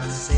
I'd say.